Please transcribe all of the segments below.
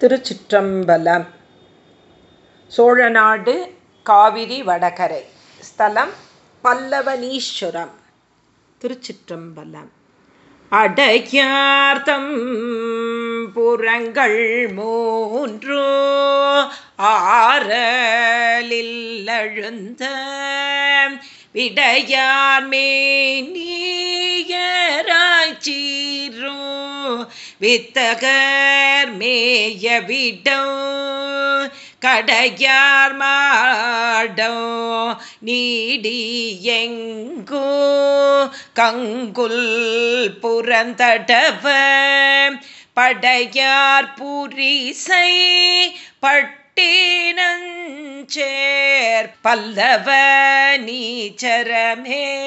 திருச்சிற்றம்பலம். சோழநாடு காவிரி வடகரை. ஸ்தலம் பல்லவனீஸ்வரம். திருச்சிற்றம்பலம். அடையார்த்தம் புறங்கள் மூன்றோ ஆறலில் அழுந்த விடையார் மேன் வித்தகர் மேய விடம் கடையார் மாடம் நீடி எங்கோ கங்குல் புறந்தடவ படையார் புரிசை பட்டினஞ்சே. பல்லவ நீச்சரமே.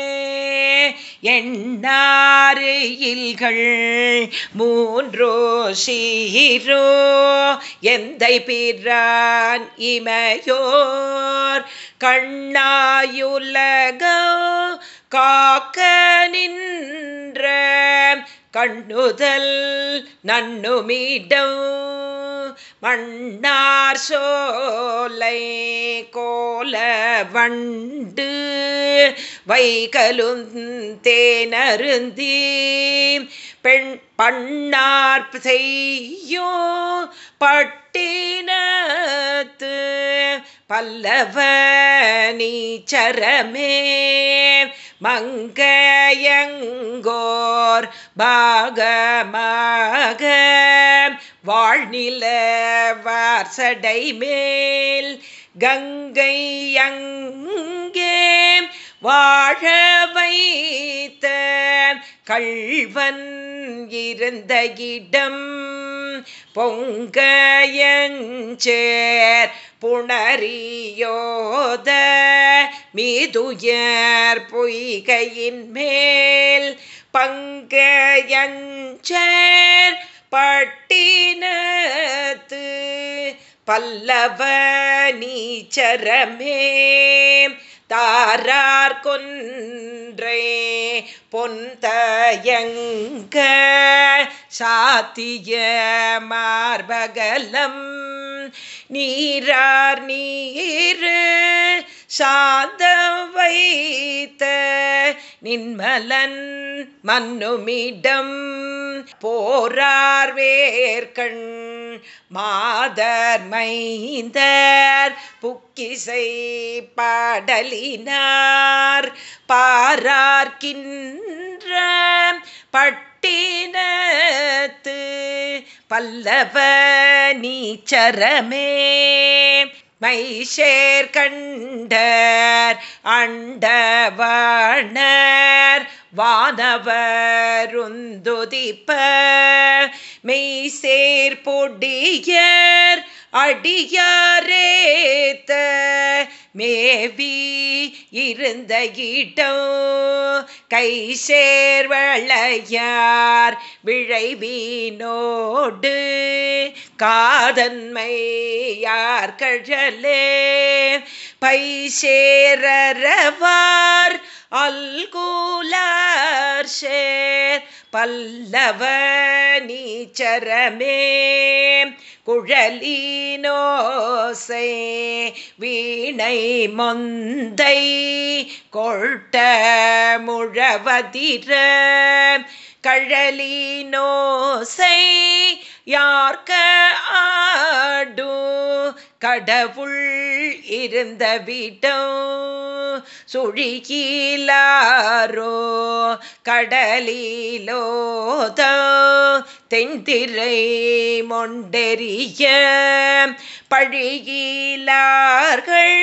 எண்ணாறு இல்கள் மூன்றோ சீரோ. எந்தை பிறான் இமையோர் கண்ணாயுலகோ. காக்க நின்ற கண்ணுதல் நன்னுமிடம் மண்ணார் சோலை கோல வண்டு வைகலும் தேனருந்தி பெண் பண்ணார் செய்யோ பட்டினத்து பல்லவ நீச்சரமே மங்கையங்கோர் பாகமாக வாழ்நில வார்சடை மேல் கங்கை அங்கே வாழ வைத்த கள்வன் இருந்த இடம் பொங்கயஞ்சேர் புணரியோத மீதுயர் பொய்கையின் மேல் பங்கயஞ்சேர் பட் பட்டினத்து பல்லவ நீச்சரமே. தாரார் கொன்றே பொந்தயங்க சாத்திய மார்பகலம். நீரார் நீர் சாதம் வைத்த நின்மலன் மன்னுமிடம். போரார் வேர்கண் மாதர் மைந்தர் புக்கிசை பாடலினார். பாரார்கின்ற பட்டினத்து பல்லவ நீச்சரமே. மைசேர் கண்டர் அண்டவாணர் வானவருந்துதிப்ப. மெய்சேர் பொடியர் அடியாரேத்த. மேவி இருந்த இடம் கை சேர்வளையார் விழைவீனோடு. காதன்மையார் கழலே பை சேரவார் அல்கூலார் ஷேர் பல்லவ நீச்சரமே குழலினோசை வீணை மொந்தை கொள்ட முழவதிர கழலினோசை யார்க்க ஆடு கடவுள் இருந்த வீட்டோ சுழிகீலாரோ கடலிலோத தென்திரை மொண்டெரிய பழிகீலார்கள்.